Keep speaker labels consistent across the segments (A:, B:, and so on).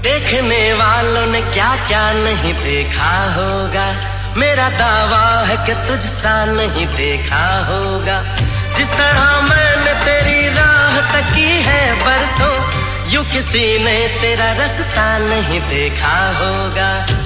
A: देखने वालों ने क्या क्या नहीं देखा होगा। मेरा दावा है कि तुझ सा नहीं देखा होगा। जिस तरह मैंने तेरी राह तकी है बरसों, यू किसी ने तेरा रास्ता नहीं देखा होगा।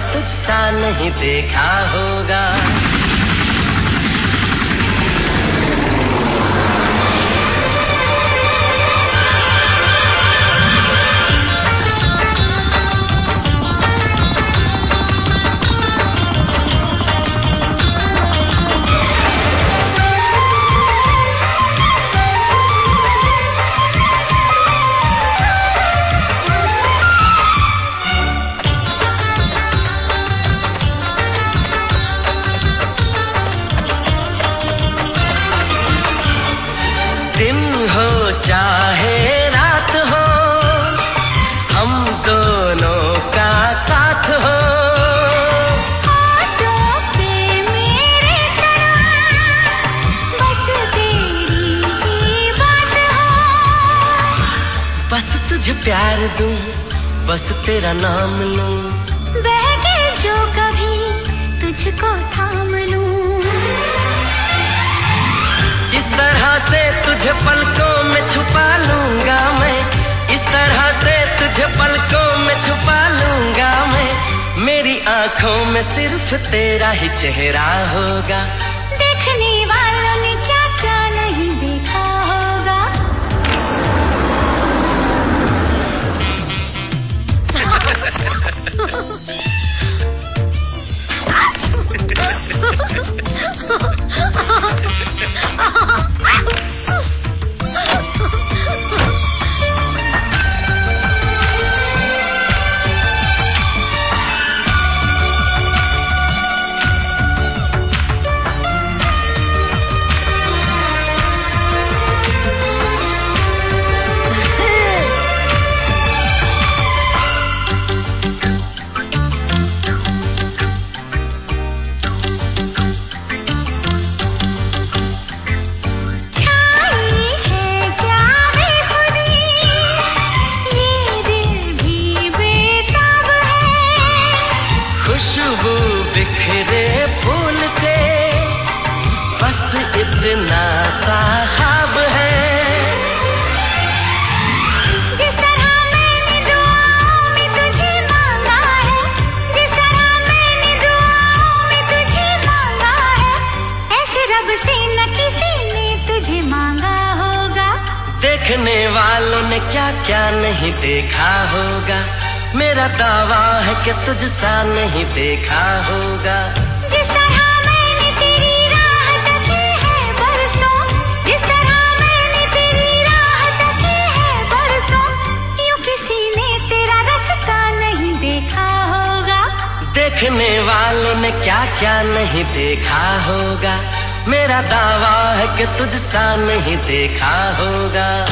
A: तुझसा नहीं देखा होगा? बस तुझे प्यार दूँ बस तेरा नाम लूँ।
B: बहके जो कभी तुझको थाम लूँ।
A: इस तरह से तुझे पलकों में छुपा लूँगा मैं। इस तरह से तुझे पलकों में छुपा लूँगा मैं। मेरी आँखों में सिर्फ़ तेरा ही चेहरा होगा। खुशबू बिखरे फूल से बस इतना सा ख्वाब है।
B: जिस तरह मैंने दुआओं में तुझे मांगा है जिस तरह मैंने दुआओं में तुझे मांगा है ऐसे रब से न किसी ने तुझे मांगा होगा।
A: देखने वालों ने क्या क्या नहीं देखा होगा। मेरा दावा है कि तुझसा नहीं देखा होगा।
B: जिस तरह मैंने तेरी राह है बरसों। जिस तरह मैंने तेरी राह है बरसों। यूँ किसी ने तेरा रास्ता नहीं देखा होगा।
A: देखने वालों ने क्या क्या नहीं देखा होगा। मेरा दावा है कि तुझसा नहीं देखा होगा।